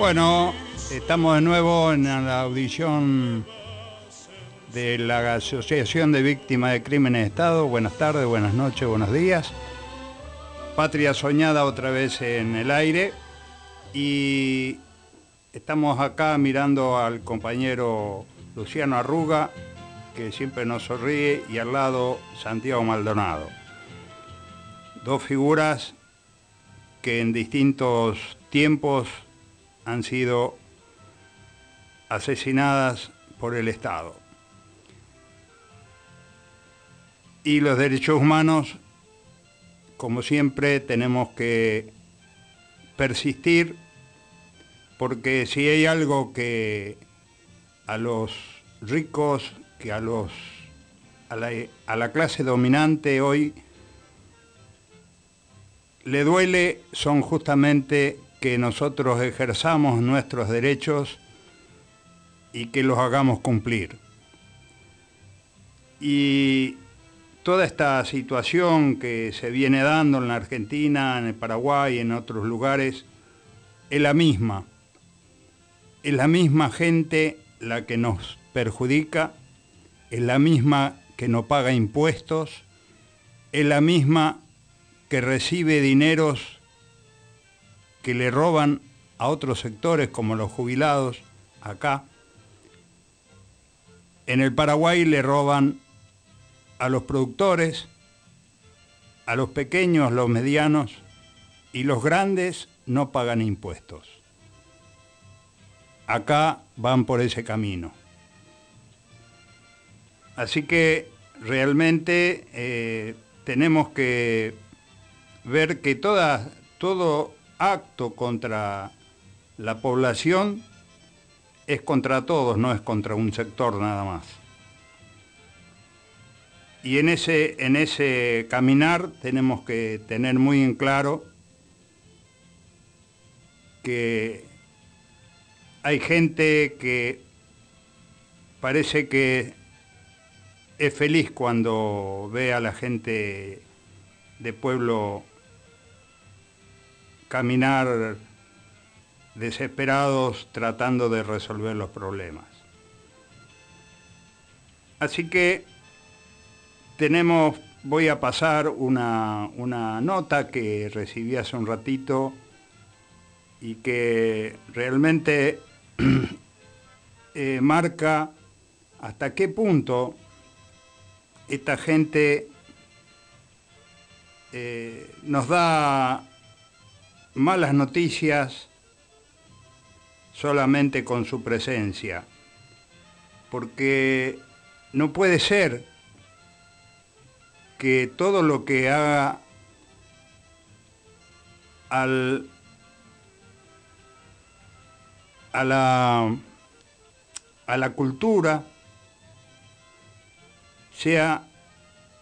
Bueno, estamos de nuevo en la audición de la Asociación de Víctimas de Crímenes de Estado. Buenas tardes, buenas noches, buenos días. Patria Soñada otra vez en el aire y estamos acá mirando al compañero Luciano Arruga, que siempre nos sonríe, y al lado Santiago Maldonado. Dos figuras que en distintos tiempos han sido asesinadas por el Estado. Y los derechos humanos, como siempre, tenemos que persistir, porque si hay algo que a los ricos, que a, los, a, la, a la clase dominante hoy le duele, son justamente que nosotros ejerzamos nuestros derechos y que los hagamos cumplir. Y toda esta situación que se viene dando en la Argentina, en el Paraguay, en otros lugares, es la misma. Es la misma gente la que nos perjudica, es la misma que no paga impuestos, es la misma que recibe dineros que le roban a otros sectores como los jubilados acá. En el Paraguay le roban a los productores, a los pequeños, los medianos y los grandes no pagan impuestos. Acá van por ese camino. Así que realmente eh, tenemos que ver que toda, todo acto contra la población es contra todos, no es contra un sector nada más. Y en ese, en ese caminar tenemos que tener muy en claro que hay gente que parece que es feliz cuando ve a la gente de pueblo caminar desesperados tratando de resolver los problemas. Así que tenemos, voy a pasar una, una nota que recibí hace un ratito y que realmente eh, marca hasta qué punto esta gente eh, nos da malas noticias solamente con su presencia, porque no puede ser que todo lo que haga al, a, la, a la cultura sea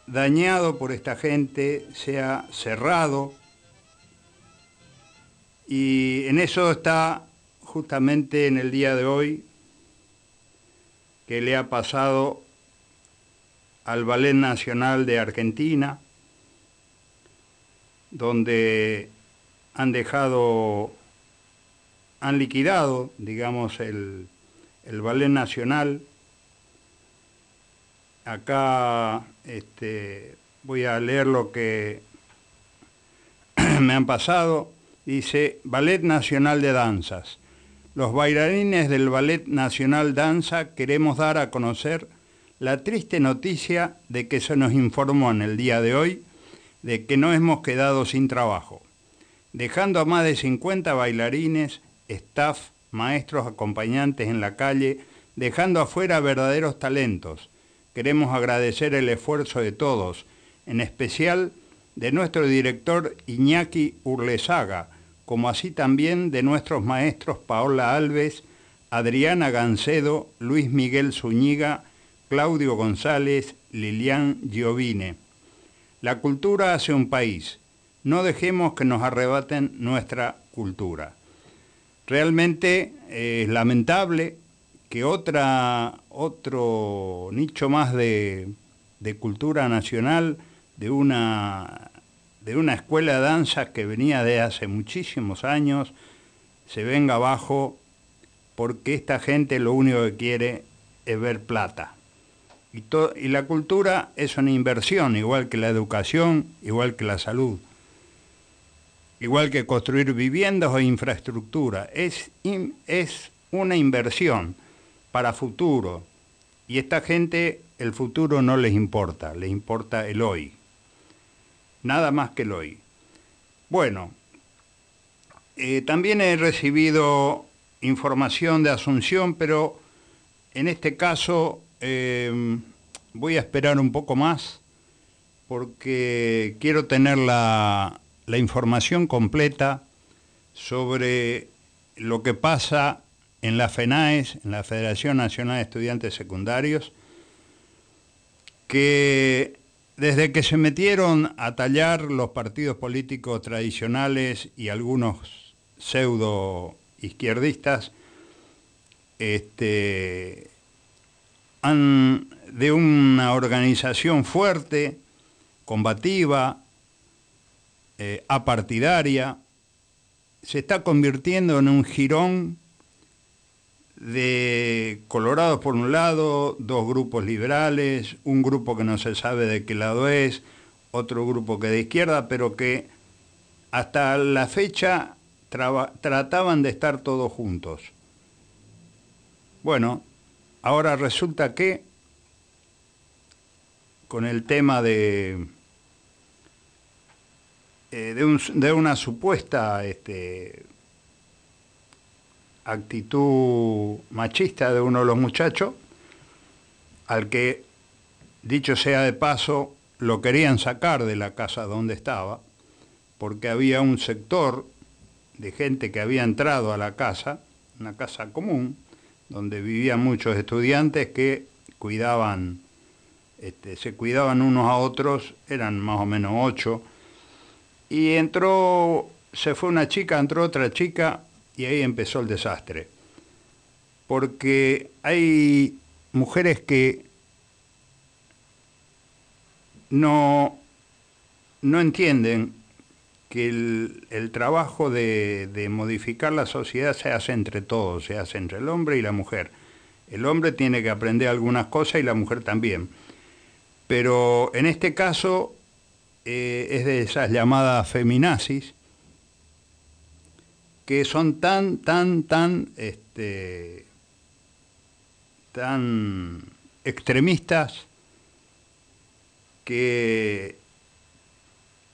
dañado por esta gente, sea cerrado, y en eso está justamente en el día de hoy que le ha pasado al Ballet Nacional de Argentina, donde han dejado, han liquidado, digamos, el, el ballet nacional. Acá este, voy a leer lo que me han pasado. Dice, Ballet Nacional de Danzas. Los bailarines del Ballet Nacional Danza queremos dar a conocer la triste noticia de que se nos informó en el día de hoy de que no hemos quedado sin trabajo, dejando a más de 50 bailarines, staff, maestros, acompañantes en la calle, dejando afuera verdaderos talentos. Queremos agradecer el esfuerzo de todos, en especial de nuestro director Iñaki Urlesaga, como así también de nuestros maestros Paola Alves, Adriana Gancedo, Luis Miguel Zúñiga, Claudio González, Lilian Giovine. La cultura hace un país. No dejemos que nos arrebaten nuestra cultura. Realmente eh, es lamentable que otra, otro nicho más de, de cultura nacional, de una, de una escuela de danza que venía de hace muchísimos años, se venga abajo porque esta gente lo único que quiere es ver plata. Y, y, la cultura es una inversión, igual que la educación, igual que la salud, igual que construir viviendas o infraestructura. Es, es una inversión para futuro. Y esta gente el futuro no les importa, les importa el hoy. Nada más que el hoy. Bueno, eh, también he recibido información de Asunción, pero en este caso eh, voy a esperar un poco más porque quiero tener la, la información completa sobre lo que pasa en la FENAES, en la Federación Nacional de Estudiantes Secundarios, que desde que se metieron a tallar los partidos políticos tradicionales y algunos pseudo izquierdistas, este, de una organización fuerte, combativa, eh, apartidaria, se está convirtiendo en un jirón de Colorados por un lado, dos grupos liberales, un grupo que no se sabe de qué lado es, otro grupo que de izquierda, pero que hasta la fecha trataban de estar todos juntos. Bueno, Ahora resulta que con el tema de, eh, de, una supuesta este, actitud machista de uno de los muchachos, al que, dicho sea de paso, lo querían sacar de la casa donde estaba, porque había un sector de gente que había entrado a la casa, una casa común, donde vivían muchos estudiantes que cuidaban, este, se cuidaban unos a otros, eran más o menos ocho, y entró, se fue una chica, entró otra chica, y ahí empezó el desastre. Porque hay mujeres que no, no entienden que el, trabajo de, modificar la sociedad se hace entre todos, se hace entre el hombre y la mujer. El hombre tiene que aprender algunas cosas y la mujer también. Pero en este caso eh, es de esas llamadas feminazis que son tan, tan, tan, este, tan extremistas que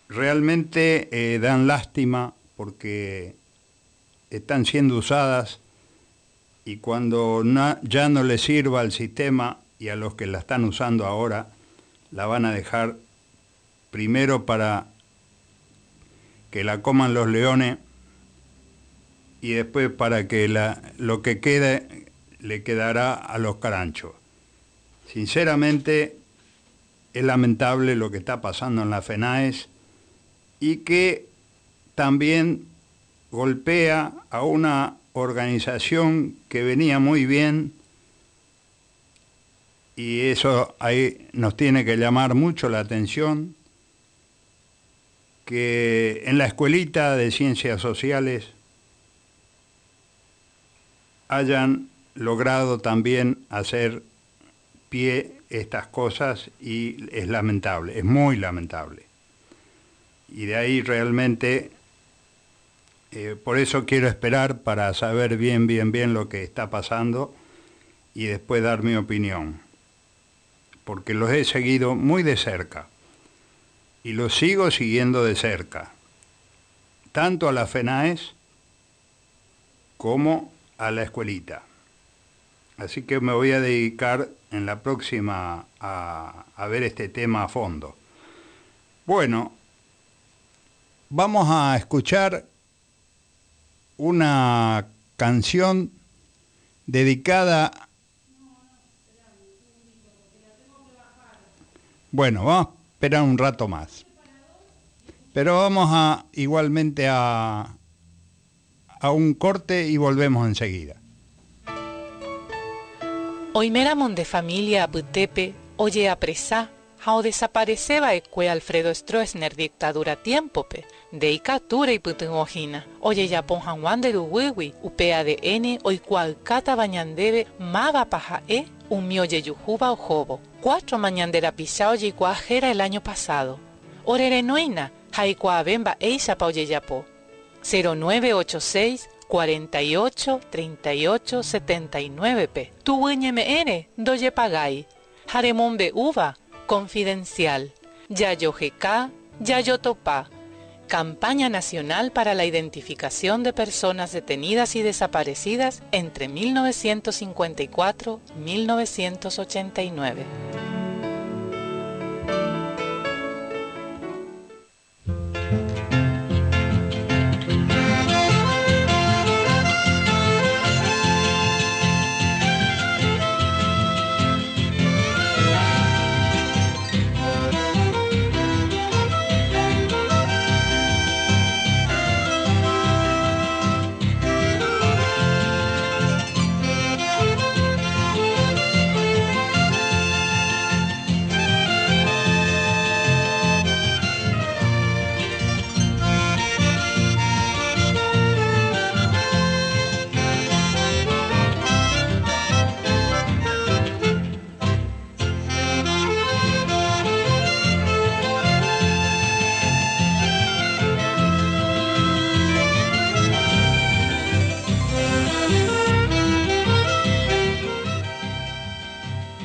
realmente eh, dan lástima porque están siendo usadas y cuando ya no les sirva al sistema y a los que la están usando ahora, la van a dejar primero para que la coman los leones y después para que la, lo que quede le quedará a los caranchos. Sinceramente, es lamentable lo que está pasando en la FENAES y que también golpea a una organización que venía muy bien y eso ahí nos tiene que llamar mucho la atención que en la escuelita de ciencias sociales hayan logrado también hacer pie estas cosas y es lamentable, es muy lamentable. Y de ahí realmente, eh, por eso quiero esperar para saber bien, bien, bien lo que está pasando y después dar mi opinión, porque los he seguido muy de cerca y los sigo siguiendo de cerca, tanto a la FENAES como a la escuelita. Así que me voy a dedicar en la próxima a, a ver este tema a fondo. Bueno, vamos a escuchar una canción dedicada Bueno, vamos a esperar un rato más. Pero vamos a igualmente a, a un corte y volvemos enseguida. Oimeramon de familia Butepe, oye apresá, hao desapareceba ecue Alfredo Stroessner dictadura tiempope, de icatura y putunojina, oye yapon hanwan de duwiwi, n, oikual kata bañandebe, mava paja e, un mioye yujuba o jobo, cuatro mañandera pisao cuajera el año pasado. Orerenoina, haikua bemba eisa pa oye yapo. 0986 48 38 79 p. Tu ere, doye pagay. Jaremombe uva, confidencial. Yayo GK, Yayo Topa. Campaña Nacional para la Identificación de Personas Detenidas y Desaparecidas entre 1954-1989.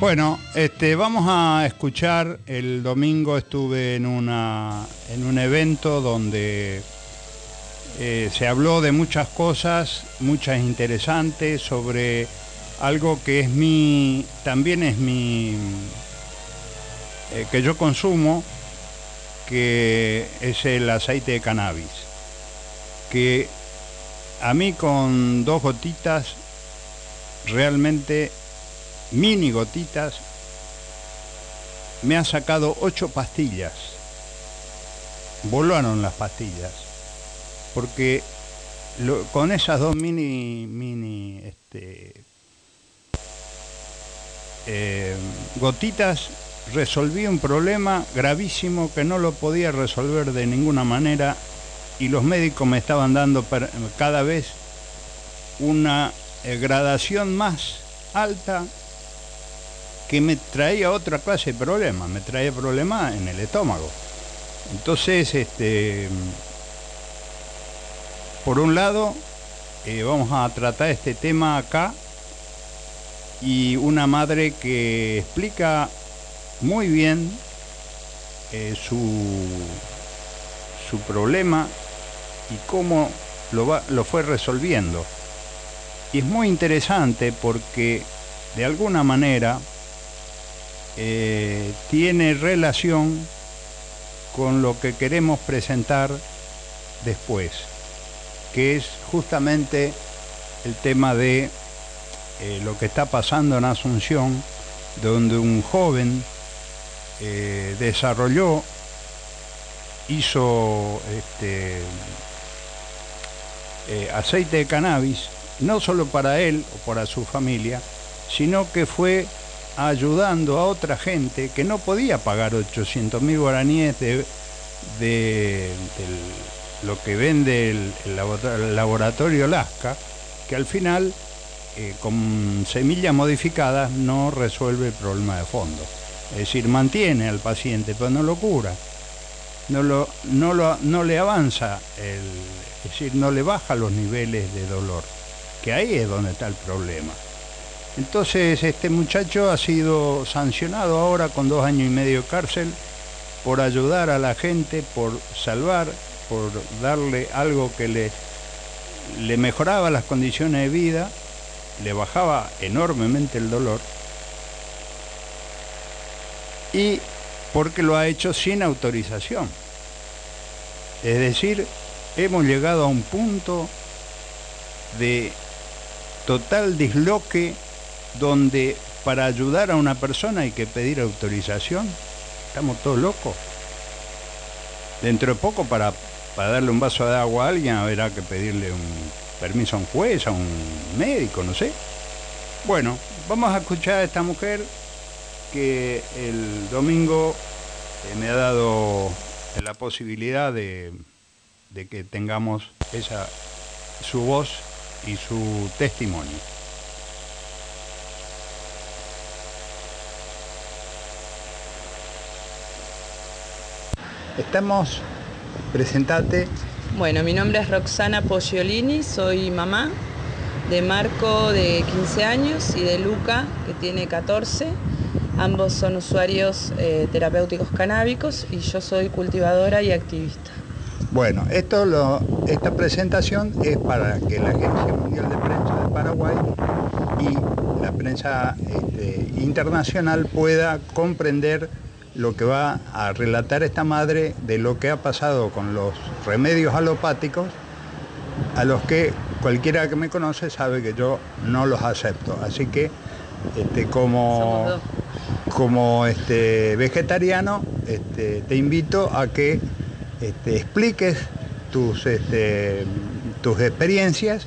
Bueno, este, vamos a escuchar, el domingo estuve en, una, en un evento donde eh, se habló de muchas cosas, muchas interesantes, sobre algo que es mi, también es mi, eh, que yo consumo, que es el aceite de cannabis, que a mí con dos gotitas realmente mini gotitas, me ha sacado ocho pastillas. Volaron las pastillas. Porque con esas dos mini, mini este, eh, gotitas resolví un problema gravísimo que no lo podía resolver de ninguna manera y los médicos me estaban dando cada vez una eh, gradación más alta que me traía otra clase de problemas, me traía problemas en el estómago. Entonces, este, por un lado, eh, vamos a tratar este tema acá y una madre que explica muy bien eh, su, su problema y cómo lo, lo fue resolviendo. Y es muy interesante porque de alguna manera eh, tiene relación con lo que queremos presentar después, que es justamente el tema de eh, lo que está pasando en Asunción, donde un joven eh, desarrolló, hizo este, aceite de cannabis, no solo para él o para su familia, sino que fue ayudando a otra gente que no podía pagar 800 mil guaraníes de, de, lo que vende el, laboratorio Lasca, que al final, eh, con semillas modificadas, no resuelve el problema de fondo. Es decir, mantiene al paciente, pero no lo cura. No, lo, no, lo, no le avanza, el, es decir, no le baja los niveles de dolor, que ahí es donde está el problema. Entonces este muchacho ha sido sancionado ahora con dos años y medio de cárcel por ayudar a la gente, por salvar, por darle algo que le, le mejoraba las condiciones de vida, le bajaba enormemente el dolor y porque lo ha hecho sin autorización. Es decir, hemos llegado a un punto de total disloque donde para ayudar a una persona hay que pedir autorización. Estamos todos locos. Dentro de poco para, para darle un vaso de agua a alguien habrá que pedirle un permiso a un juez, a un médico, no sé. Bueno, vamos a escuchar a esta mujer que el domingo eh, me ha dado la posibilidad de, de que tengamos esa su voz y su testimonio. Estamos, presentate. Bueno, mi nombre es Roxana Poggiolini, soy mamá de Marco de 15 años y de Luca que tiene 14. Ambos son usuarios eh, terapéuticos canábicos y yo soy cultivadora y activista. Bueno, esto lo, esta presentación es para que la Agencia Mundial de Prensa de Paraguay y la prensa este, internacional pueda comprender lo que va a relatar esta madre de lo que ha pasado con los remedios alopáticos, a los que cualquiera que me conoce sabe que yo no los acepto. Así que este, como, como este, vegetariano este, te invito a que este, expliques tus, este, tus experiencias,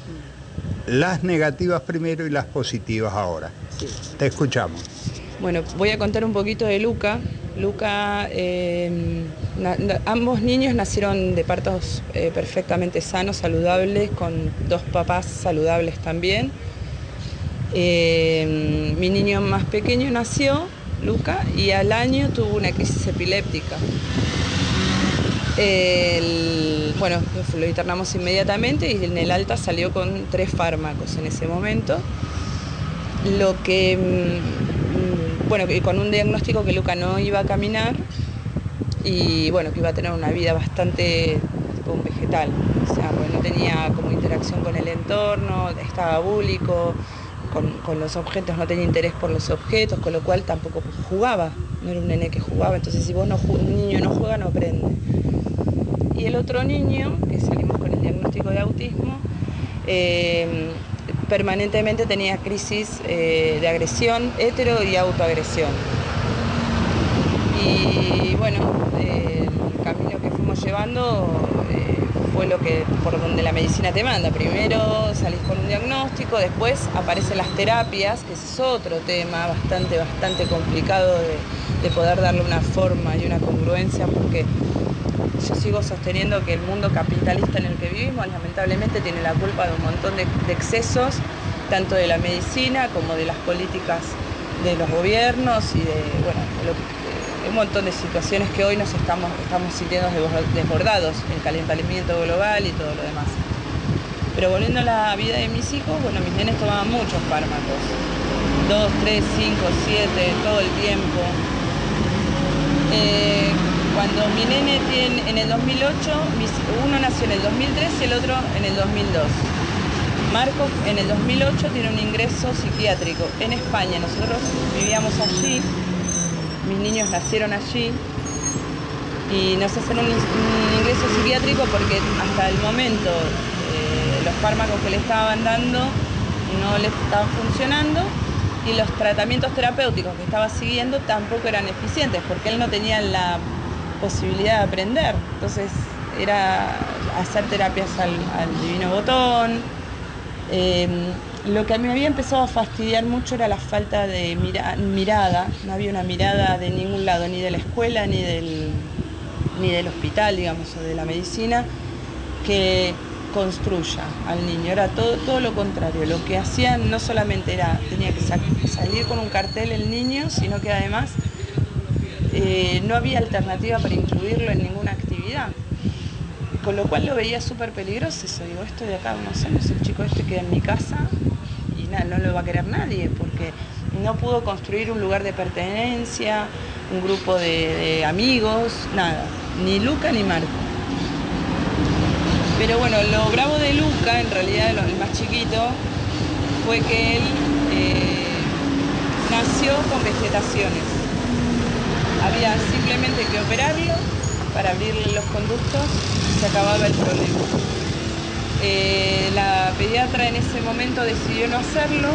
las negativas primero y las positivas ahora. Te escuchamos. Bueno, voy a contar un poquito de Luca. Luca, em, ambos niños nacieron de partos eh, perfectamente sanos, saludables, con dos papás saludables también. Em, mi niño más pequeño nació, Luca, y al año tuvo una crisis epiléptica. bueno, lo internamos inmediatamente y en el alta salió con tres fármacos en ese momento. Lo que mm, bueno, con un diagnóstico que Luca no iba a caminar y bueno, que iba a tener una vida bastante tipo un vegetal, o sea, pues no tenía como interacción con el entorno, estaba búlico, con, los objetos, no tenía interés por los objetos, con lo cual tampoco jugaba, no era un nene que jugaba, entonces si vos no un niño no juega no aprende. Y el otro niño, que salimos con el diagnóstico de autismo, eh, permanentemente tenía crisis eh, de agresión, hetero y autoagresión. Y bueno, el camino que fuimos llevando eh, fue lo que por donde la medicina te manda. Primero salís con un diagnóstico, después aparecen las terapias, que es otro tema bastante, bastante complicado de poder darle una forma y una congruencia, porque yo sigo sosteniendo que el mundo capitalista en el que vivimos lamentablemente tiene la culpa de un montón de, excesos, tanto de la medicina como de las políticas de los gobiernos y de, bueno, un montón de situaciones que hoy nos estamos, estamos sintiendo desbordados, el calentamiento global y todo lo demás. Pero volviendo a la vida de mis hijos, bueno, mis nenes tomaban muchos fármacos, dos, tres, cinco, siete, todo el tiempo. Eh, cuando mi nene tiene en el 2008, uno nació en el 2003 y el otro en el 2002. Marco en el 2008 tiene un ingreso psiquiátrico en España. Nosotros vivíamos allí, mis niños nacieron allí y nos hacen un, ingreso psiquiátrico porque hasta el momento eh, los fármacos que le estaban dando no le estaban funcionando y los tratamientos terapéuticos que estaba siguiendo tampoco eran eficientes porque él no tenía la posibilidad de aprender. Entonces era hacer terapias al, divino botón. Em, lo que a mí me había empezado a fastidiar mucho era la falta de mirada, no había una mirada de ningún lado, ni de la escuela, ni del, ni del hospital, digamos, o de la medicina, que construya al niño. Era todo, todo lo contrario. Lo que hacían no solamente era, tenía que salir con un cartel el niño, sino que además eh, no había alternativa para incluirlo en ninguna actividad. Con lo cual lo veía súper peligroso. Eso digo, esto de acá, no sé, no sé, el chico este queda en mi casa y nada, no lo va a querer nadie, porque no pudo construir un lugar de pertenencia, un grupo de, amigos, nada, ni Luca ni Marco. Pero bueno, lo bravo de Luca, en realidad el más chiquito, fue que él eh, nació con vegetaciones. Había simplemente que operarlo para abrirle los conductos y se acababa el problema. Eh, la pediatra en ese momento decidió no hacerlo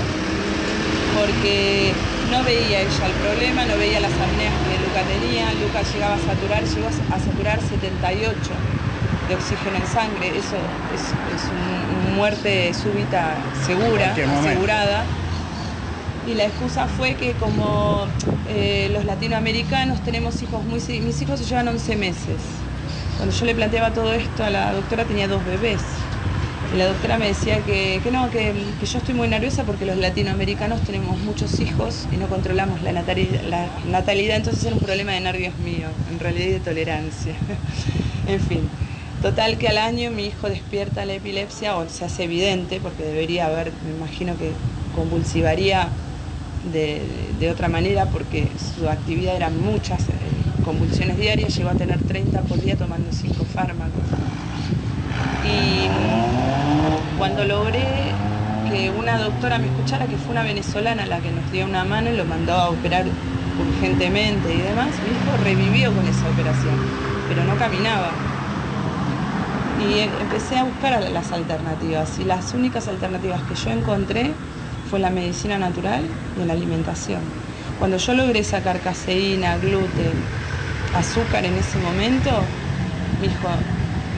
porque no veía ella el problema, no veía las apneas que Luca tenía. Luca llegaba a saturar, llegó a saturar 78 de oxígeno en sangre. Eso es, una muerte súbita segura, asegurada. Y la excusa fue que como eh, los latinoamericanos tenemos hijos muy... Mis hijos se llevan 11 meses. Cuando yo le planteaba todo esto a la doctora tenía dos bebés. Y la doctora me decía que, no, que, yo estoy muy nerviosa porque los latinoamericanos tenemos muchos hijos y no controlamos la natalidad, la natalidad entonces era un problema de nervios míos, en realidad de tolerancia. en fin, total que al año mi hijo despierta la epilepsia, o se hace evidente, porque debería haber, me imagino que convulsivaría de, otra manera porque su actividad eran muchas eh, convulsiones diarias, llegó a tener 30 por día tomando 5 fármacos. Y cuando logré que una doctora me escuchara, que fue una venezolana la que nos dio una mano y lo mandó a operar urgentemente y demás, mi hijo revivió con esa operación, pero no caminaba. Y empecé a buscar las alternativas y las únicas alternativas que yo encontré fue la medicina natural y la alimentación. Cuando yo logré sacar caseína, gluten, azúcar en ese momento, mi hijo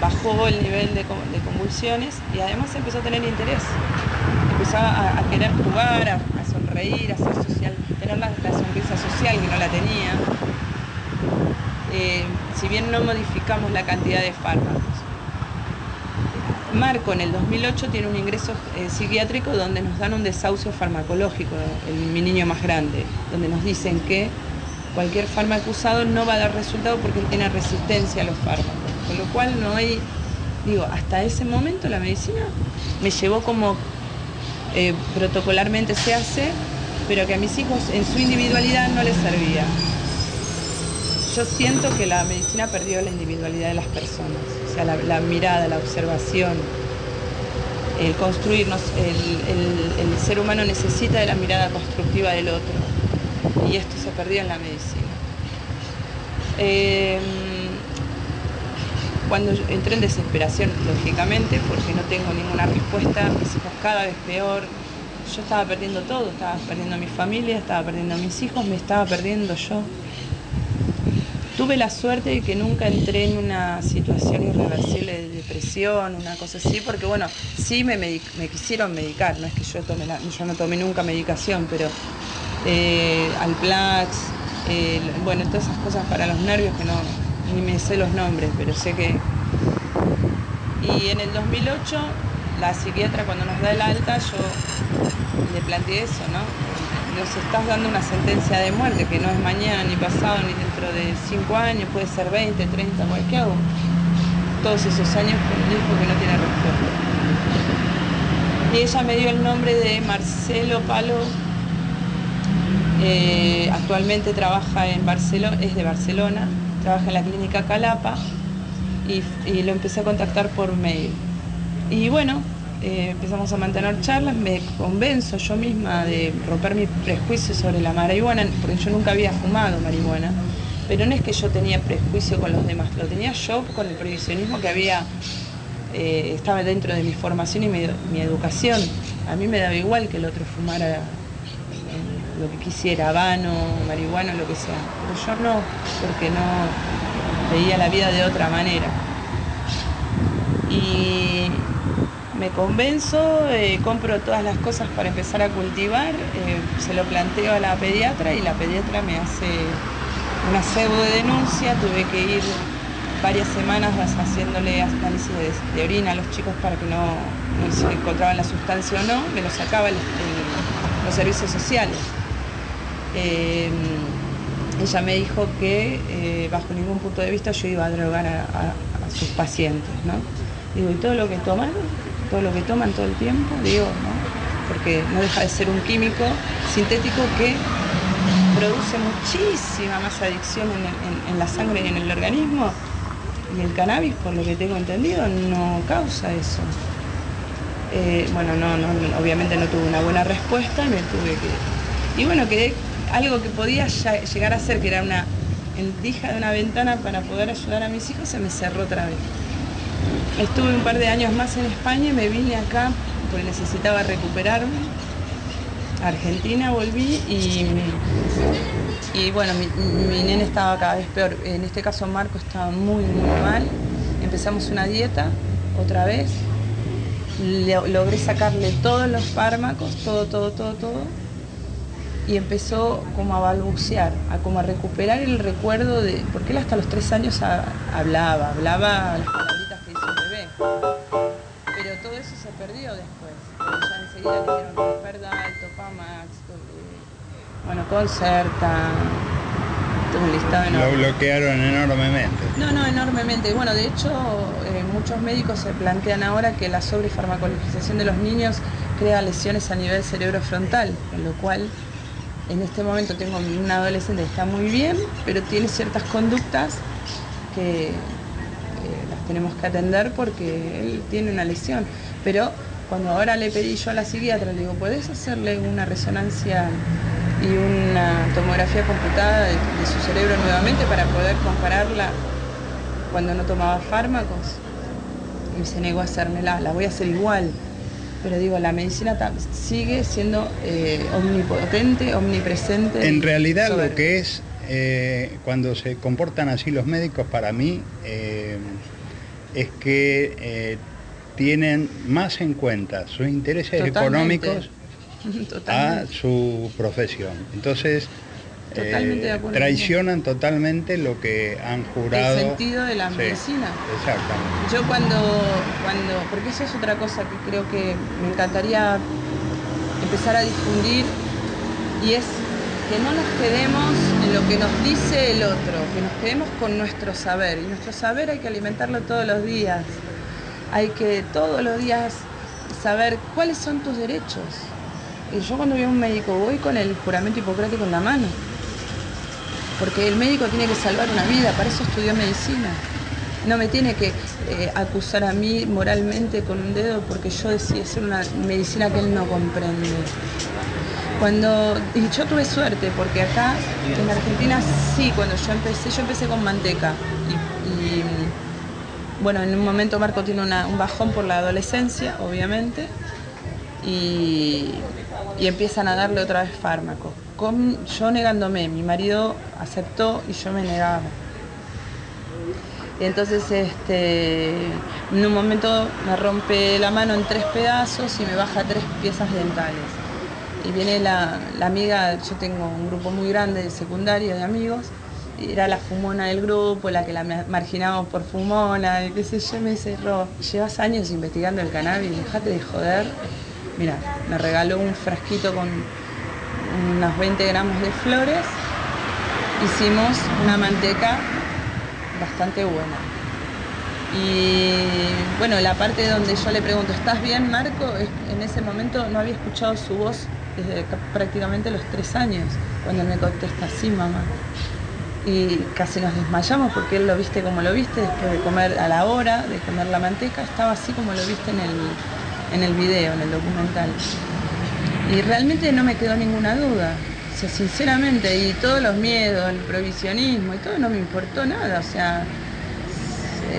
bajó el nivel de, convulsiones y además empezó a tener interés. Empezó a, querer jugar, a, sonreír, a ser social, tener la, sonrisa social que no la tenía. Eh, si bien no modificamos la cantidad de fármacos. Marco en el 2008 tiene un ingreso eh, psiquiátrico donde nos dan un desahucio farmacológico, el, mi niño más grande, donde nos dicen que cualquier fármaco usado no va a dar resultado porque él tiene resistencia a los fármacos. Con lo cual no hay, digo, hasta ese momento la medicina me llevó como eh, protocolarmente se hace, pero que a mis hijos en su individualidad no les servía. Yo siento que la medicina perdió la individualidad de las personas, la, mirada, la observación, el construirnos, el, ser humano necesita de la mirada constructiva del otro y esto se perdió en la medicina. Em, cuando entré en desesperación, lógicamente, porque no tengo ninguna respuesta, mis hijos cada vez peor, yo estaba perdiendo todo, estaba perdiendo a mi familia, estaba perdiendo a mis hijos, me estaba perdiendo yo. Tuve la suerte de que nunca entré en una situación irreversible de depresión, una cosa así, porque bueno, sí me, quisieron medicar, no es que yo, tome yo no tomé nunca medicación, pero eh, Alplax, eh, bueno, todas esas cosas para los nervios que no, ni me sé los nombres, pero sé que... Y en el 2008, la psiquiatra cuando nos da el alta, yo le planteé eso, ¿no? Nos estás dando una sentencia de muerte, que no es mañana, ni pasado, ni dentro de cinco años, puede ser 20, 30, ¿qué hago? Todos esos años con un hijo que no tiene respuesta. Y ella me dio el nombre de Marcelo Palo eh, actualmente trabaja en Barcelona, es de Barcelona, trabaja en la clínica Calapa y, lo empecé a contactar por mail. Y bueno, eh, empezamos a mantener charlas, me convenzo yo misma de romper mi prejuicio sobre la marihuana, porque yo nunca había fumado marihuana, pero no es que yo tenía prejuicio con los demás, lo tenía yo con el prohibicionismo que había, eh, estaba dentro de mi formación y mi, educación. A mí me daba igual que el otro fumara eh, lo que quisiera, habano, marihuana, lo que sea, pero yo no, porque no, veía la vida de otra manera. Y me convenzo, eh, compro todas las cosas para empezar a cultivar, eh, se lo planteo a la pediatra y la pediatra me hace una pseudo denuncia, tuve que ir varias semanas haciéndole análisis de, orina a los chicos para que no, se encontraban la sustancia o no, me lo sacaba los servicios sociales. Eh, ella me dijo que bajo ningún punto de vista yo iba a drogar a, sus pacientes, ¿no? Digo, ¿y todo lo que toman? ¿Todo lo que toman todo el tiempo? Digo, ¿no? Porque no deja de ser un químico sintético que produce muchísima más adicción en, la sangre y en el organismo. Y el cannabis, por lo que tengo entendido, no causa eso. Eh, bueno, no, obviamente no tuve una buena respuesta y me tuve que... Y bueno, quedé algo que podía llegar a ser, que era una endija de una ventana para poder ayudar a mis hijos, se me cerró otra vez. Estuve un par de años más en España y me vine acá porque necesitaba recuperarme. Argentina volví y, y bueno, mi, mi, nene estaba cada vez peor. En este caso Marco estaba muy, muy mal. Empezamos una dieta otra vez. logré sacarle todos los fármacos, todo, todo, todo, todo y empezó como a balbucear, a como a recuperar el recuerdo de, porque él hasta los tres años hablaba, hablaba pero todo eso se perdió después, ya enseguida le dieron Perdal, Topamax, eh, bueno, Concerta, un listado enorme. Lo bloquearon enormemente. No, no, enormemente. Bueno, de hecho, eh, muchos médicos se plantean ahora que la sobrefarmacologización de los niños crea lesiones a nivel cerebro frontal, con lo cual en este momento tengo un adolescente que está muy bien, pero tiene ciertas conductas que tenemos que atender porque él tiene una lesión. Pero cuando ahora le pedí yo a la psiquiatra, le digo, ¿puedes hacerle una resonancia y una tomografía computada de, su cerebro nuevamente para poder compararla cuando no tomaba fármacos? Y se negó a hacérmela, la voy a hacer igual pero digo, la medicina sigue siendo eh, omnipotente, omnipresente. En realidad lo que es, eh, cuando se comportan así los médicos, para mí, eh, es que tienen más en cuenta sus intereses económicos a su profesión. Entonces, eh, traicionan totalmente lo que han jurado. El sentido de la medicina. Exactamente. Yo cuando, cuando, porque eso es otra cosa que creo que me encantaría empezar a difundir y es que no nos quedemos en lo que nos dice el otro, que nos quedemos con nuestro saber. Y nuestro saber hay que alimentarlo todos los días. Hay que todos los días saber cuáles son tus derechos. Y yo cuando voy a un médico voy con el juramento hipocrático en la mano porque el médico tiene que salvar una vida, para eso estudió medicina. No me tiene que eh, acusar a mí moralmente con un dedo porque yo decidí hacer una medicina que él no comprende. Cuando, y yo tuve suerte porque acá en Argentina sí, cuando yo empecé, yo empecé con manteca. Y, bueno, en un momento Marco tiene un bajón por la adolescencia, obviamente, y, y empiezan a darle otra vez fármaco yo negándome, mi marido aceptó y yo me negaba. Y entonces este, en un momento me rompe la mano en tres pedazos y me baja tres piezas dentales. Y viene la, amiga, yo tengo un grupo muy grande de secundaria de amigos, era la fumona del grupo, la que la marginamos por fumona, y qué sé yo, me dice, llevas años investigando el cannabis, dejate de joder. Mira, me regaló un frasquito con unos 20 gramos de flores, hicimos una manteca bastante buena. Y bueno, la parte donde yo le pregunto, ¿estás bien Marco? En ese momento no había escuchado su voz desde prácticamente los tres años, cuando me contesta, sí mamá. Y casi nos desmayamos porque él lo viste como lo viste, después de comer a la hora, de comer la manteca, estaba así como lo viste en el, en el video, en el documental. Y realmente no me quedó ninguna duda. O sea, sinceramente, y todos los miedos, el provisionismo y todo no me importó nada. O sea,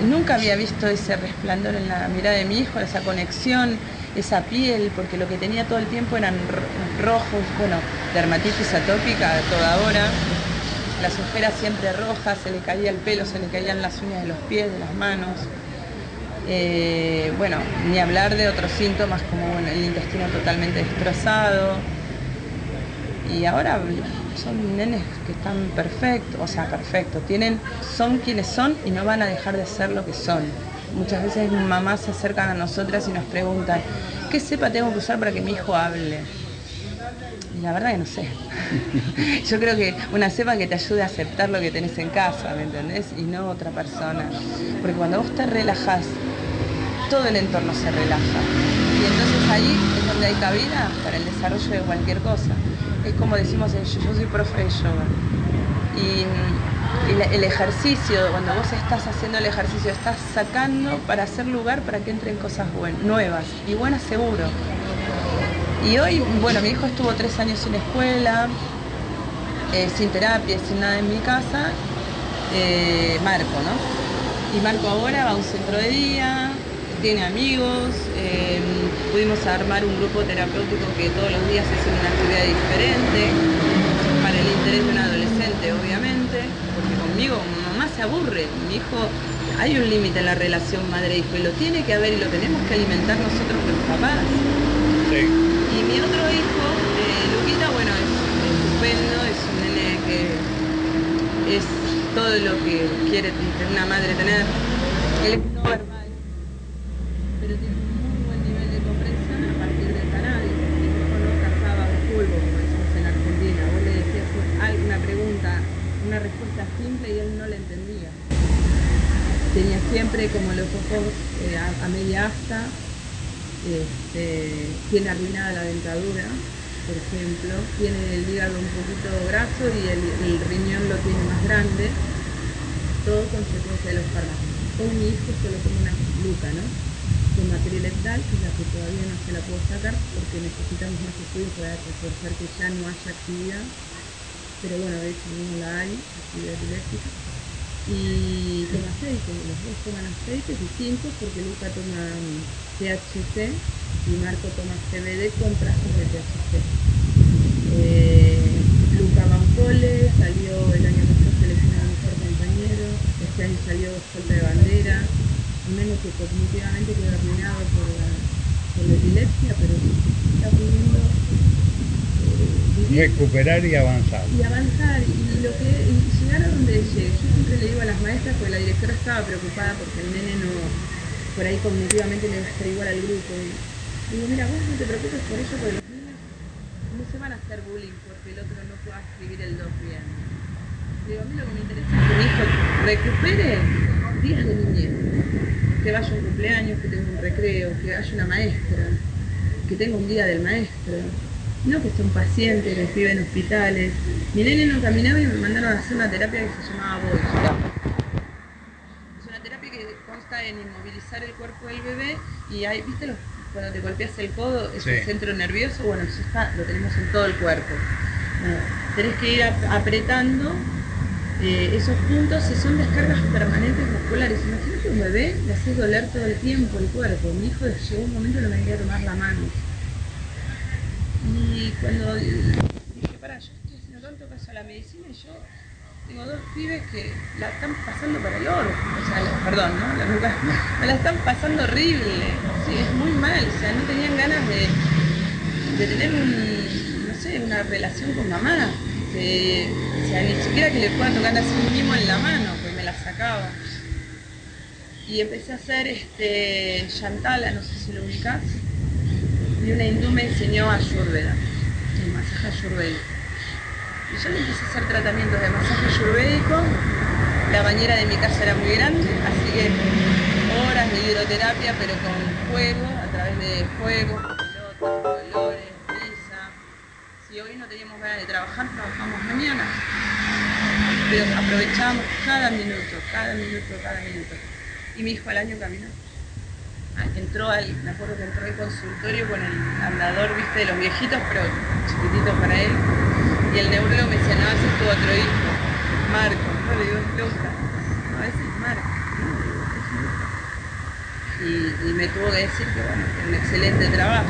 nunca había visto ese resplandor en la mirada de mi hijo, esa conexión, esa piel, porque lo que tenía todo el tiempo eran rojos, bueno, dermatitis atópica a toda hora, las ojeras siempre rojas, se le caía el pelo, se le caían las uñas de los pies, de las manos. Eh, bueno, ni hablar de otros síntomas como el intestino totalmente destrozado. Y ahora son nenes que están perfectos, o sea, perfectos, tienen, son quienes son y no van a dejar de ser lo que son. Muchas veces mamás se acercan a nosotras y nos preguntan, ¿qué cepa tengo que usar para que mi hijo hable? Y la verdad que no sé. Yo creo que una cepa que te ayude a aceptar lo que tenés en casa, ¿me entendés? Y no otra persona. Porque cuando vos te relajás, todo el entorno se relaja. Y entonces ahí es donde hay cabida para el desarrollo de cualquier cosa. Es como decimos yo, yo soy profe de yoga. Y, el ejercicio, cuando vos estás haciendo el ejercicio, estás sacando para hacer lugar para que entren cosas nuevas y buenas seguro. Y hoy, bueno, mi hijo estuvo tres años sin escuela, eh, sin terapia, sin nada en mi casa, eh, Marco, ¿no? Y Marco ahora va a un centro de día, tiene amigos, em, pudimos armar un grupo terapéutico que todos los días hacen una actividad diferente, para el interés de un adolescente, obviamente, conmigo mamá se aburre, mi hijo, hay un límite en la relación madre-hijo y lo tiene que haber y lo tenemos que alimentar nosotros los papás. Y mi otro hijo, eh, Luquita, bueno, es estupendo, es un nene que es todo lo que quiere una madre tener. Él es no verbal pero tiene un muy buen nivel de comprensión a partir del cannabis. Mi hijo no cazaba de polvo, como decimos en Argentina. Vos le decías alguna pregunta, una respuesta simple y él no la entendía. Como los ojos eh, a, media asta, este, tiene arruinada la dentadura, por ejemplo, tiene el hígado un poquito graso y el, riñón lo tiene más grande, todo consecuencia de los fármacos. Hoy mi hijo solo toma una luca, ¿no? con materia letal, que es la que todavía no se la puedo sacar porque necesitamos más estudios para reforzar que ya no haya actividad, pero bueno, de hecho no la hay, actividad eléctrica. Y toma aceite, los dos toman aceites distintos porque Luca toma THC y Marco toma CBD con trazos de THC. Eh, Luca Mancole salió el año pasado seleccionado mejor compañero, este año salió suelta de bandera, menos que cognitivamente quedó arruinado por la, por la epilepsia, pero está pudiendo recuperar y avanzar. Y avanzar, y, lo que, y llegar a donde llegue. Yo siempre le digo a las maestras, porque la directora estaba preocupada porque el nene no, por ahí cognitivamente le estar igual al grupo. Y, digo, mira, vos no te preocupes por eso, porque los niños no se van a hacer bullying porque el otro no pueda escribir el 2 bien. Digo, a mí lo que me interesa es que mi hijo recupere días de niñez que vaya un cumpleaños, que tenga un recreo, que haya una maestra, que tenga un día del maestro, no que sea un paciente que vive en hospitales. Mi nene no caminaba y me mandaron a hacer una terapia que se llamaba Voice. Es una terapia que consta en inmovilizar el cuerpo del bebé y hay, ¿viste cuando te golpeas el codo, es el centro nervioso? Bueno, eso está, lo tenemos en todo el cuerpo. tenés que ir apretando eh, esos puntos son descargas permanentes musculares. Imagínate un bebé, le hace doler todo el tiempo el cuerpo. Mi hijo llegó un momento que me quería tomar la mano. Y cuando dije, para, yo estoy haciendo tanto caso a la medicina y yo tengo dos pibes que la están pasando para el oro. O sea, perdón, ¿no? La nunca, me la están pasando horrible. Sí, es muy mal. O sea, no tenían ganas de, de tener no sé, una relación con mamá o sea, ni siquiera que le pueda tocar así un mimo en la mano, pues me la sacaba. Y empecé a hacer este Yantala, no sé si lo ubicás, y una hindú me enseñó ayurveda, el masaje ayurvédico. Y yo le empecé a hacer tratamientos de masaje ayurvédico, la bañera de mi casa era muy grande, así que horas de hidroterapia, pero con fuego, a través de fuego, pelotas, colores, si hoy no teníamos ganas de trabajar, trabajamos mañana. Pero aprovechábamos cada minuto, cada minuto, cada minuto. Y mi hijo al año caminó. Ah, entró al, me acuerdo que entró al consultorio con el andador, viste, de los viejitos, pero chiquititos para él. Y el neurólogo me decía, no, ese es tu otro hijo, Marco. No le digo, es Luca. No, ese es Marco. Y, y, me tuvo que decir que bueno, que un excelente trabajo,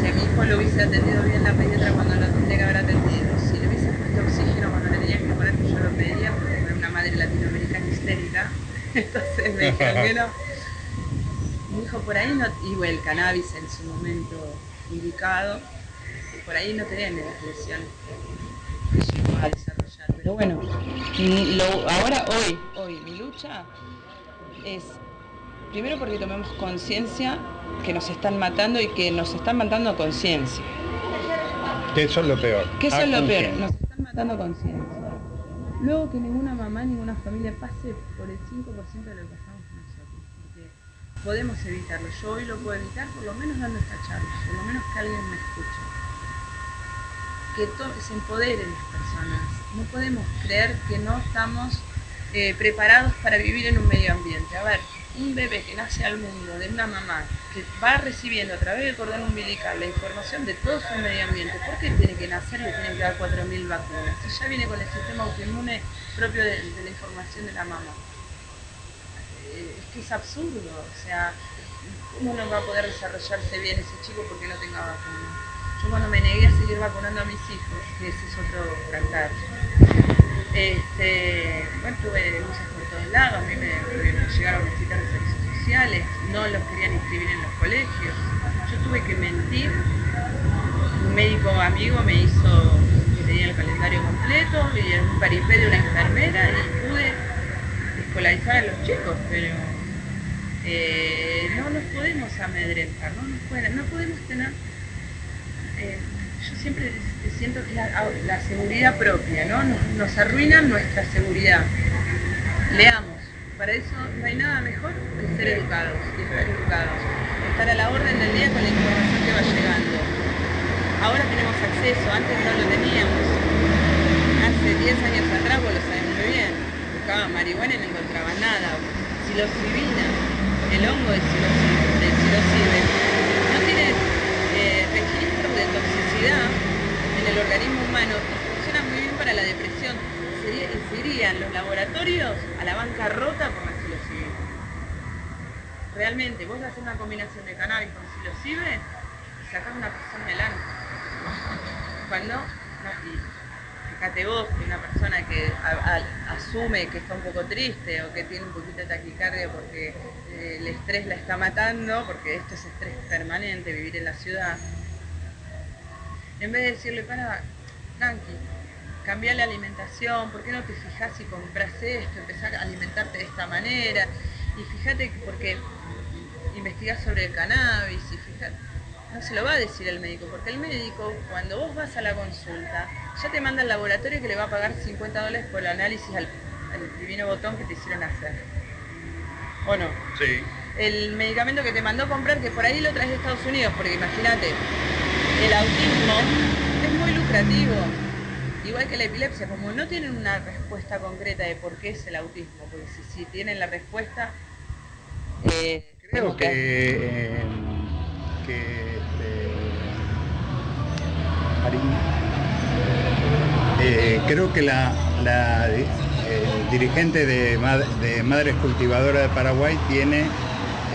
si a mi hijo lo hubiese atendido bien la pediatra cuando lo tendría que haber atendido, si le hubiese puesto oxígeno cuando le tenían que poner, que yo lo pedía, porque era una madre latinoamericana histérica, entonces me dijeron que no. Mi hijo por ahí no, y el cannabis en su momento indicado, por ahí no tenía ni las lesiones. que se va a desarrollar. Pero bueno, ahora, hoy, hoy, mi lucha es primero porque tomemos conciencia que nos están matando y que nos están matando a conciencia. Que eso es lo peor. Que eso es lo peor, nos están matando a conciencia. Luego que ninguna mamá, ninguna familia pase por el 5% de lo que podemos evitarlo. Yo hoy lo puedo evitar por lo menos dando esta charla, por lo menos que alguien me escuche. Que se empoderen las personas. No podemos creer que no estamos eh, preparados para vivir en un medio ambiente. A ver, un bebé que nace al mundo de una mamá que va recibiendo a través del cordón umbilical la información de todo su medio ambiente, ¿por qué tiene que nacer le tienen que dar 4.000 vacunas? Si ya viene con el sistema autoinmune propio de, la información de la mamá. Es que es absurdo, o sea, ¿cómo no va a poder desarrollarse bien ese chico porque no tenga vacuna? Yo cuando me negué a seguir vacunando a mis hijos, que ese es otro cantar, este, bueno, tuve denuncias por todos lados, a mí me, llegaron a visitar de servicios sociales, no los querían inscribir en los colegios. Yo tuve que mentir. Un médico amigo me hizo que tenía el calendario completo y un paripé de una enfermera y pude escolarizar a los chicos, pero eh, no nos podemos amedrentar, no, no podemos tener. Eh, yo siempre siento que la, la seguridad propia, ¿no? Nos, arruinan nuestra seguridad. Leamos. Para eso no hay nada mejor que ser educados estar educados. Estar a la orden del día con la información que va llegando. Ahora tenemos acceso, antes no lo teníamos. Hace 10 años atrás, vos lo sabés marihuana y no encontraba nada. Psilocibina, el hongo de psilocibe, no tiene eh, registro de toxicidad en el organismo humano y funciona muy bien para la depresión. Se irían los laboratorios a la bancarrota por la psilocibe. Realmente, vos haces una combinación de cannabis con psilocibe y sacás una persona adelante. Cuando, fíjate vos, que una persona que asume que está un poco triste o que tiene un poquito de taquicardia porque eh, el estrés la está matando, porque esto es estrés permanente, vivir en la ciudad, en vez de decirle, para, tranqui, cambia la alimentación, ¿por qué no te fijas si compras esto, empezar a alimentarte de esta manera? Y fíjate que porque investigas sobre el cannabis y fíjate, no se lo va a decir el médico, porque el médico cuando vos vas a la consulta ya te manda al laboratorio que le va a pagar 50 dólares por el análisis al, divino botón que te hicieron hacer. ¿O no? Sí. El medicamento que te mandó comprar, que por ahí lo traes de Estados Unidos, porque imagínate, el autismo es muy lucrativo, igual que la epilepsia, como no tienen una respuesta concreta de por qué es el autismo, porque si, tienen la respuesta... Eh, Creo que, eh, eh, creo que la, el dirigente de, de Madres Cultivadoras de Paraguay tiene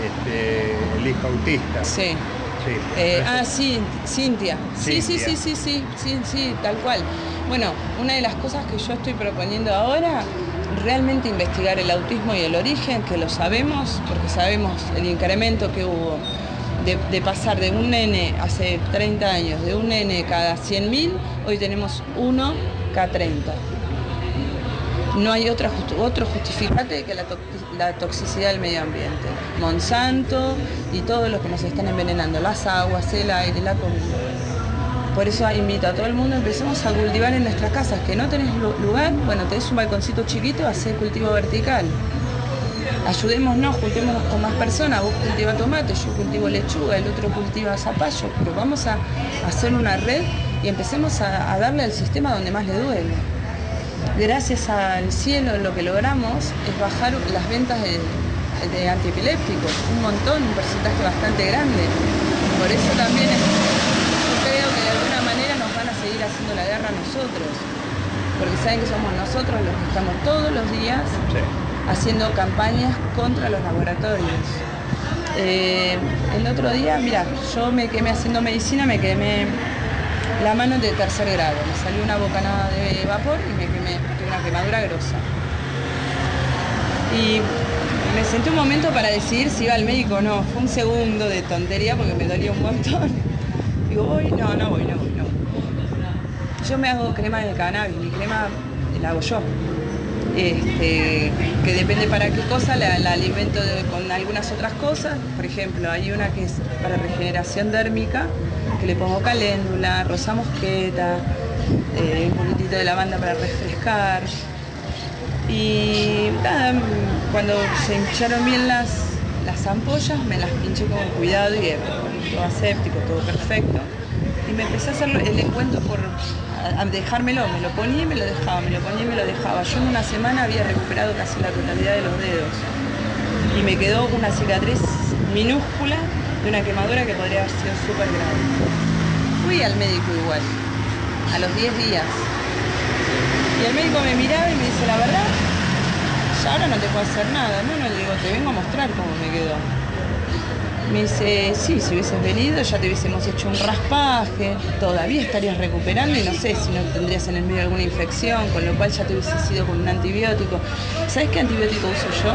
este, el hijo autista. Sí. Eh, ah, sí, Cintia. Sí, sí, sí, sí, sí, sí, sí, tal cual. Bueno, una de las cosas que yo estoy proponiendo ahora, realmente investigar el autismo y el origen, que lo sabemos, porque sabemos el incremento que hubo de, pasar de un nene hace 30 años, de un nene cada 100.000, hoy tenemos uno cada 30 no hay otra, otro justificante que la, toxicidad del medio ambiente. Monsanto y todos los que nos están envenenando, las aguas, el aire, la comida. Por eso invito a todo el mundo, empecemos a cultivar en nuestras casas, que no tenés lugar, bueno, tenés un balconcito chiquito, hacer cultivo vertical. Ayudémonos, cultivemos con más personas, vos cultivas tomate, yo cultivo lechuga, el otro cultiva zapallo, pero vamos a hacer una red y empecemos a, a darle al sistema donde más le duele gracias al cielo lo que logramos es bajar las ventas de, antiepilépticos, un montón, un porcentaje bastante grande. Por eso también yo creo que de alguna manera nos van a seguir haciendo la guerra a nosotros, porque saben que somos nosotros los que estamos todos los días haciendo campañas contra los laboratorios. Eh, el otro día, mira, yo me quemé haciendo medicina, me quemé la mano de tercer grado. Me salió una bocanada de vapor y me quemé, una quemadura grosa. Y me senté un momento para decidir si iba al médico o no. Fue un segundo de tontería porque me dolía un montón. Digo, voy, no, no voy, no voy, no. Yo me hago crema de cannabis, mi crema la hago yo. Este, que depende para qué cosa, la, alimento con algunas otras cosas. Por ejemplo, hay una que es para regeneración dérmica, que le pongo caléndula, rosa mosqueta, eh, un poquitito de lavanda para refrescar. Y nada, cuando se hincharon bien las, las ampollas, me las pinché con cuidado y eh, todo aséptico, todo perfecto. Y me empecé a hacer el encuentro por a- dejármelo, me lo ponía y me lo dejaba, me lo ponía y me lo dejaba. Yo en una semana había recuperado casi la totalidad de los dedos. Y me quedó una cicatriz minúscula de una quemadura que podría haber sido súper grave. Fui al médico igual, a los 10 días. Y el médico me miraba y me dice, la verdad, ya ahora no te puedo hacer nada. No, no, le digo, te vengo a mostrar cómo me quedó. Me dice, sí, si hubieses venido ya te hubiésemos hecho un raspaje, todavía estarías recuperando y no sé si no tendrías en el medio alguna infección, con lo cual ya te hubieses ido con un antibiótico. ¿Sabes qué antibiótico uso yo?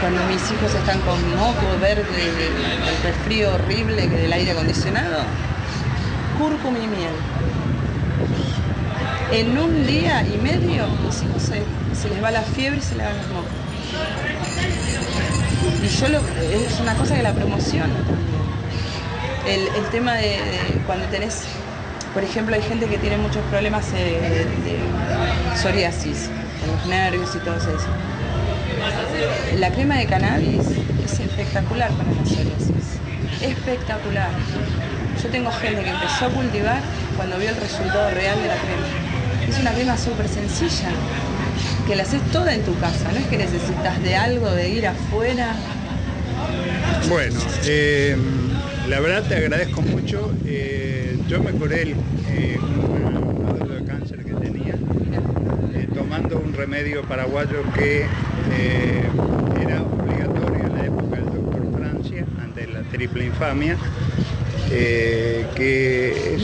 Cuando mis hijos están con moco verde, el resfrío horrible que del aire acondicionado, cúrcuma y miel. En un día y medio, mis hijos se, les va la fiebre y se les van los mocos. Y yo lo, es una cosa que la promociono. El, el tema de, cuando tenés, por ejemplo, hay gente que tiene muchos problemas eh, de, de psoriasis, con los nervios y todo eso. La crema de cannabis es espectacular para la psoriasis. Espectacular. Yo tengo gente que empezó a cultivar cuando vio el resultado real de la crema. Es una crema súper sencilla, que la haces toda en tu casa, no es que necesitas de algo, de ir afuera. Bueno, eh, la verdad te agradezco mucho. Eh, yo me curé el, eh, de cáncer que tenía eh, tomando un remedio paraguayo que era obligatorio en la época del doctor Francia, ante la triple infamia, que es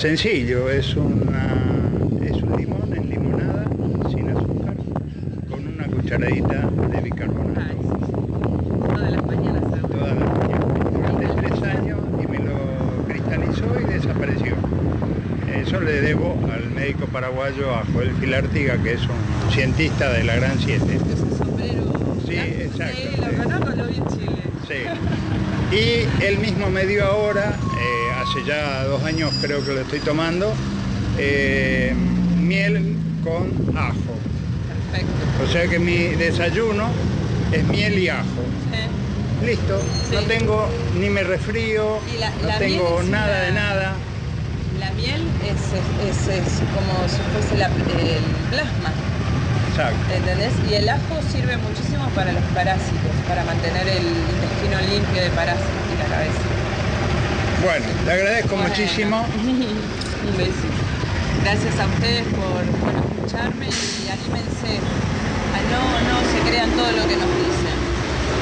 sencillo, es, una, es un limón en limonada, sin azúcar, con una cucharadita de bicarbonato Ay, sí. Todas las mañanas todas las mañanas durante tres años y me lo cristalizó y desapareció. Eso le debo al médico paraguayo, a Joel Filartiga, que es un cientista de la Gran 7. Ese sombrero. Sí, blanco. exacto, sí. lo conozco, lo vi en Chile. Sí. Y él mismo me dio ahora, eh, hace ya dos años creo que lo estoy tomando, eh, miel con ajo. O sea que mi desayuno es miel y ajo. Sí. Listo, Sí. no tengo ni me resfrío, la- no la tengo nada una- de nada. La miel es, es- es como si fuese la- el plasma, Exacto. ¿entendés? Y el ajo sirve muchísimo para los parásitos, para mantener el intestino limpio de parásitos y la cabeza. Bueno, te agradezco Bueno. muchísimo. Un besito. Gracias a ustedes por, por escucharme y anímense no, no se crean todo lo que nos dicen.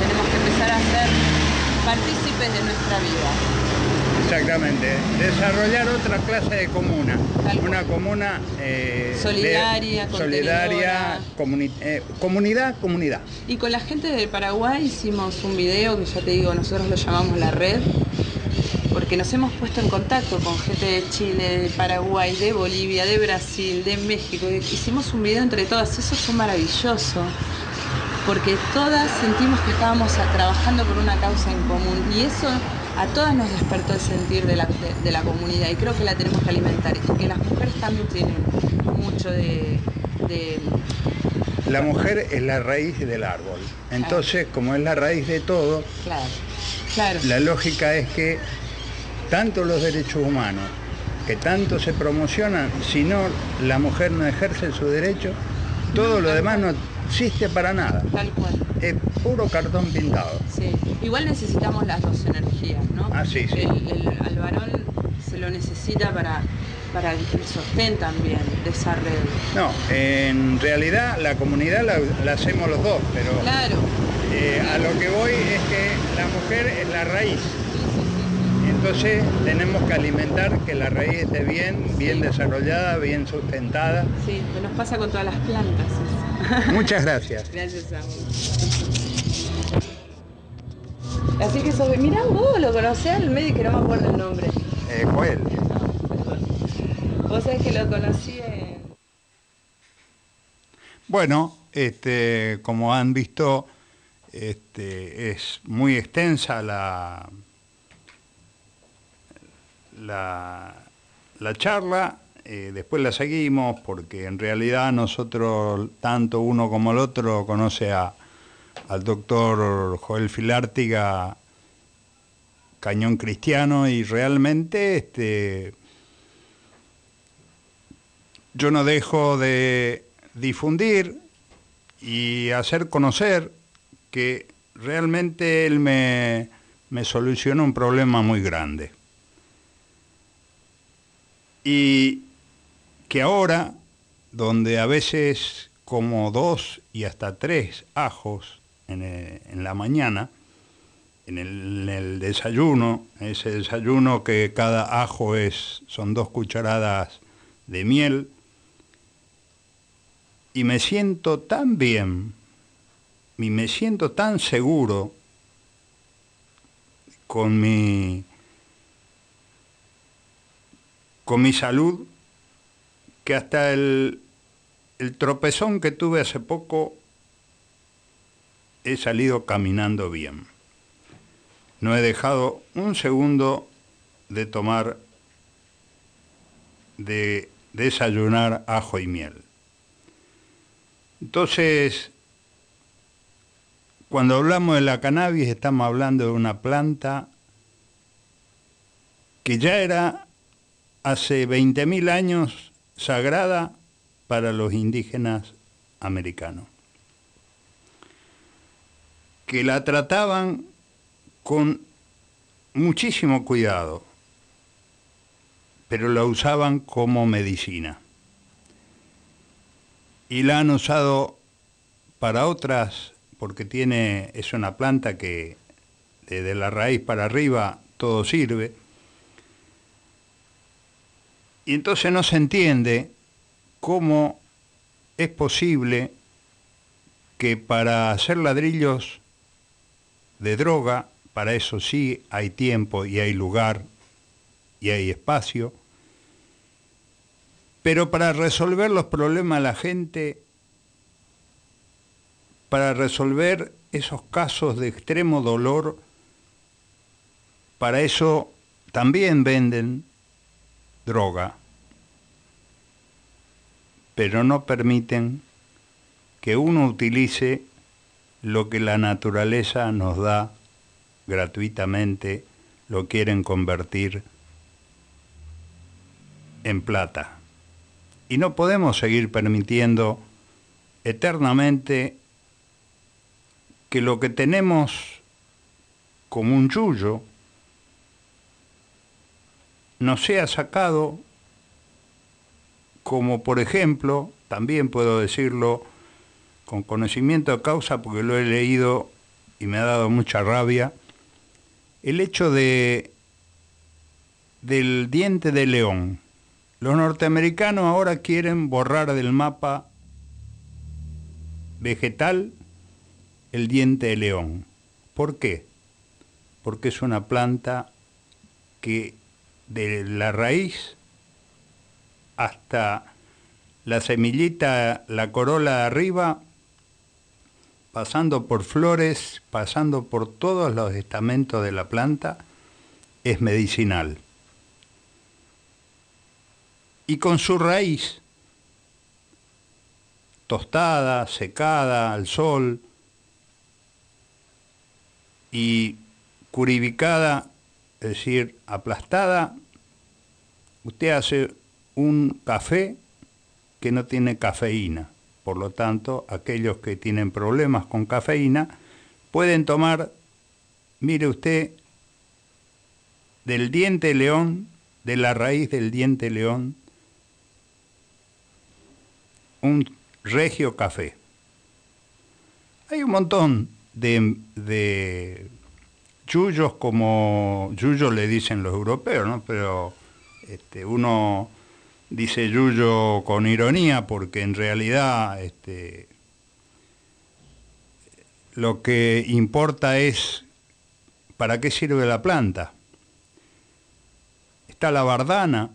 Tenemos que empezar a ser partícipes de nuestra vida. Exactamente. Desarrollar otra clase de comuna. Una comuna eh, de- Solidaria, solidaria, comuni- eh, comunidad, comunidad. Y con la gente del Paraguay hicimos un video que ya te digo, nosotros lo llamamos la red, porque nos hemos puesto en contacto con gente de Chile, de Paraguay, de Bolivia, de Brasil, de México. Hicimos un video entre todas, eso fue maravilloso, porque todas sentimos que estábamos trabajando por una causa en común y eso a todas nos despertó el sentir de la, de, de la comunidad y creo que la tenemos que alimentar y que las mujeres también tienen mucho de- de La mujer es la raíz del árbol. Entonces, como es la raíz de todo, Claro, claro. la lógica es que tanto los derechos humanos, que tanto se promocionan, si no la mujer no ejerce su derecho, todo lo demás no existe para nada. Tal cual. Es puro cartón pintado. Sí. Igual necesitamos las dos energías, ¿no? Ah, sí, sí. El, el- al varón se lo necesita para, para el sostén también de esa red. No, en realidad la comunidad la, la hacemos los dos, pero Claro. eh, a lo que voy es que la mujer es la raíz. Entonces tenemos que alimentar que la raíz esté bien, bien desarrollada, bien sustentada. sí. Que nos pasa con todas las plantas. eso. Muchas gracias. Gracias a vos. Así que sobre, mirá vos, lo conocés al médico, no me acuerdo el nombre. Eh, Joel. Vos sabés que lo conocí en... Bueno, este, como han visto, este, es muy extensa la, la, la charla. eh, después la seguimos porque en realidad nosotros, tanto uno como el otro, conoce a, al doctor Joel Filártiga, cañón cristiano, y realmente este, yo no dejo de difundir y hacer conocer que realmente él me, me soluciona un problema muy grande. Y que ahora, donde a veces como dos y hasta tres ajos en, el- en la mañana, en el, en el desayuno, ese desayuno que cada ajo es, son dos cucharadas de miel, y me siento tan bien, y me siento tan seguro con mi, con mi salud, que hasta el, el tropezón que tuve hace poco he salido caminando bien. No he dejado un segundo de tomar, de desayunar ajo y miel. Entonces, cuando hablamos de la cannabis estamos hablando de una planta que ya era hace 20.000 años sagrada para los indígenas americanos, que la trataban con muchísimo cuidado, pero la usaban como medicina. Y la han usado para otras, porque tiene, es una planta que desde la raíz para arriba todo sirve. Y entonces no se entiende cómo es posible que para hacer ladrillos de droga, para eso sí hay tiempo y hay lugar y hay espacio, pero para resolver los problemas de la gente, para resolver esos casos de extremo dolor, para eso también venden droga, pero no permiten que uno utilice lo que la naturaleza nos da gratuitamente, lo quieren convertir en plata. Y no podemos seguir permitiendo eternamente que lo que tenemos como un yuyo nos sea sacado como por ejemplo, también puedo decirlo con conocimiento de causa porque lo he leído y me ha dado mucha rabia, el hecho de del diente de león. Los norteamericanos ahora quieren borrar del mapa vegetal el diente de león. ¿Por qué? Porque es una planta que de la raíz hasta la semillita, la corola de arriba, pasando por flores, pasando por todos los estamentos de la planta, es medicinal. Y con su raíz, tostada, secada al sol y curibicada, es decir, aplastada, usted hace un café que no tiene cafeína. Por lo tanto, aquellos que tienen problemas con cafeína pueden tomar, mire usted, del diente león, de la raíz del diente león, un regio café. Hay un montón de, de yuyos como yuyo le dicen los europeos, ¿no? Pero este, uno dice yuyo con ironía porque en realidad este, lo que importa es para qué sirve la planta. Está la bardana,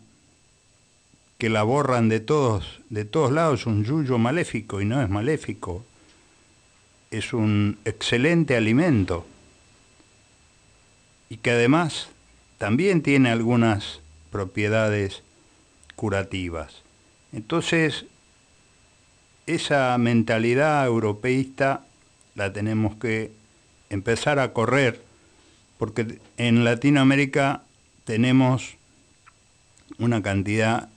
que la borran de todos, de todos lados, un yuyo maléfico y no es maléfico. Es un excelente alimento y que además también tiene algunas propiedades curativas. Entonces, esa mentalidad europeísta la tenemos que empezar a correr, porque en Latinoamérica tenemos una cantidad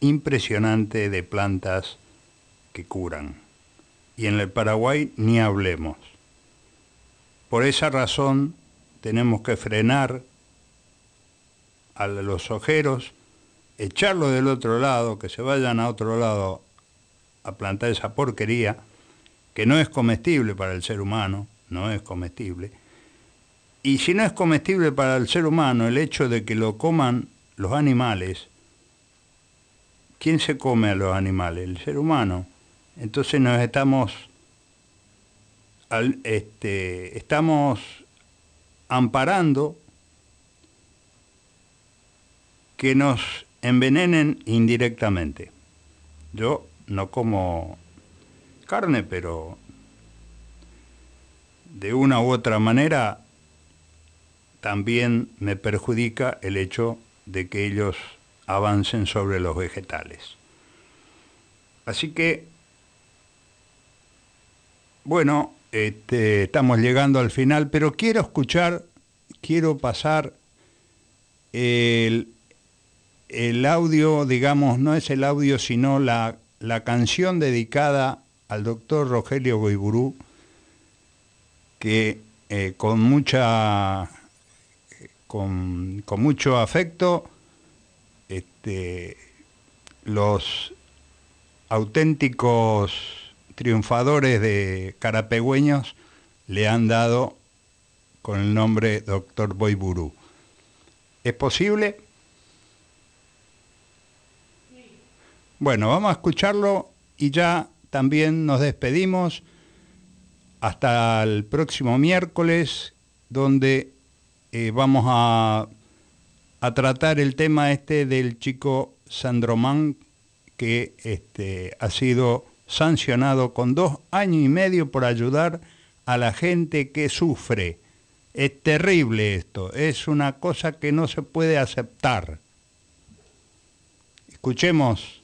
impresionante de plantas que curan. Y en el Paraguay ni hablemos. Por esa razón tenemos que frenar a los ojeros, echarlos del otro lado, que se vayan a otro lado a plantar esa porquería, que no es comestible para el ser humano, no es comestible. Y si no es comestible para el ser humano, el hecho de que lo coman los animales, ¿quién se come a los animales? El ser humano. Entonces nos estamos, este, estamos amparando que nos envenenen indirectamente. Yo no como carne, pero de una u otra manera también me perjudica el hecho de que ellos avancen sobre los vegetales. Así que, bueno, este, estamos llegando al final, pero quiero escuchar, quiero pasar el, el audio, digamos, no es el audio, sino la, la canción dedicada al doctor Rogelio Goiburú, que eh, con mucha con, con, mucho afecto este, los auténticos triunfadores de carapegüeños le han dado con el nombre doctor Boiburú. ¿Es posible? Bueno, vamos a escucharlo y ya también nos despedimos hasta el próximo miércoles, donde eh, vamos a, a, tratar el tema este del chico Sandromán, que este, ha sido sancionado con dos años y medio por ayudar a la gente que sufre. Es terrible esto, es una cosa que no se puede aceptar. Escuchemos.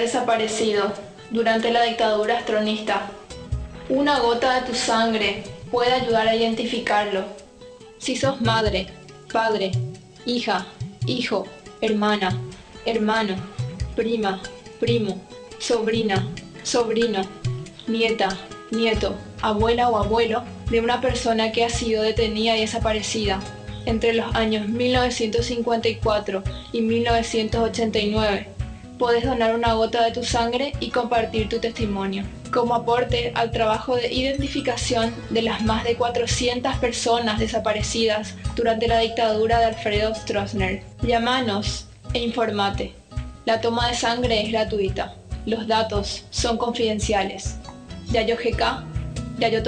Desaparecido durante la dictadura astronista, una gota de tu sangre puede ayudar a identificarlo. Si sos madre, padre, hija, hijo, hermana, hermano, prima, primo, sobrina, sobrino, nieta, nieto, abuela o abuelo de una persona que ha sido detenida y desaparecida entre los años 1954 y 1989. Puedes donar una gota de tu sangre y compartir tu testimonio como aporte al trabajo de identificación de las más de 400 personas desaparecidas durante la dictadura de Alfredo Stroessner. Llámanos e informate. La toma de sangre es gratuita. Los datos son confidenciales. Yayo GK, Yayo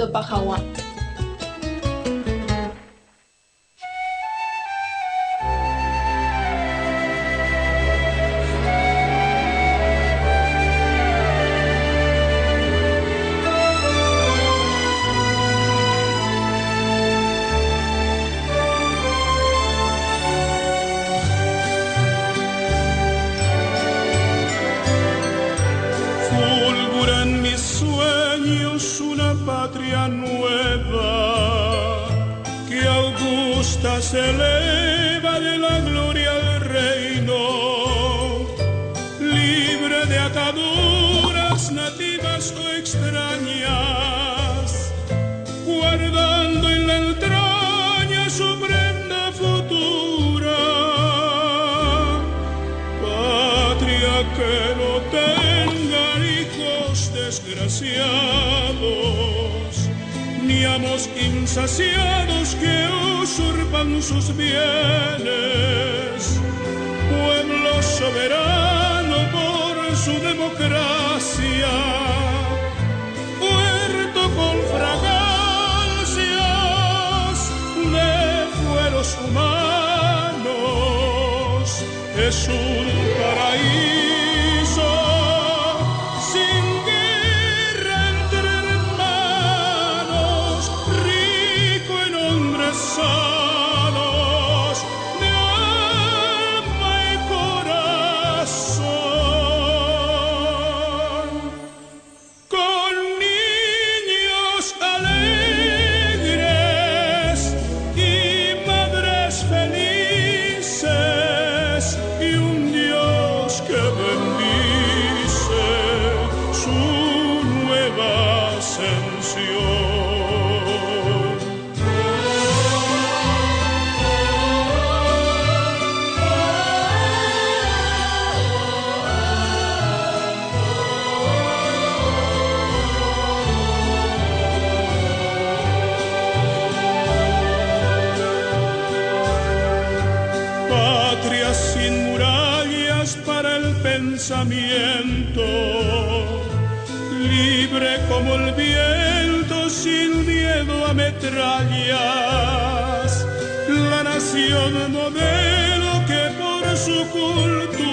Topajawan. insaciados que usurpan sus bienes, pueblo soberano por su democracia, puerto con fragancias de fueros humanos, es olur